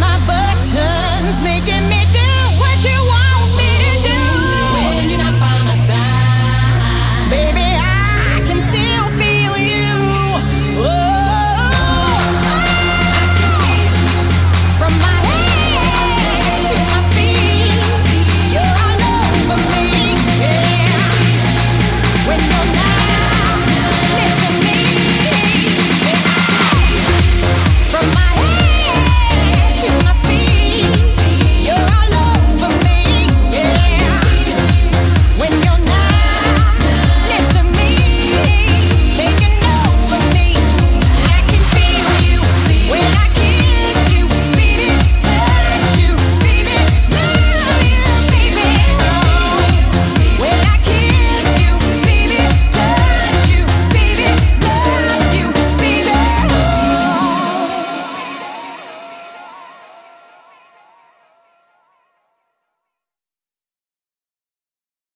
my butt.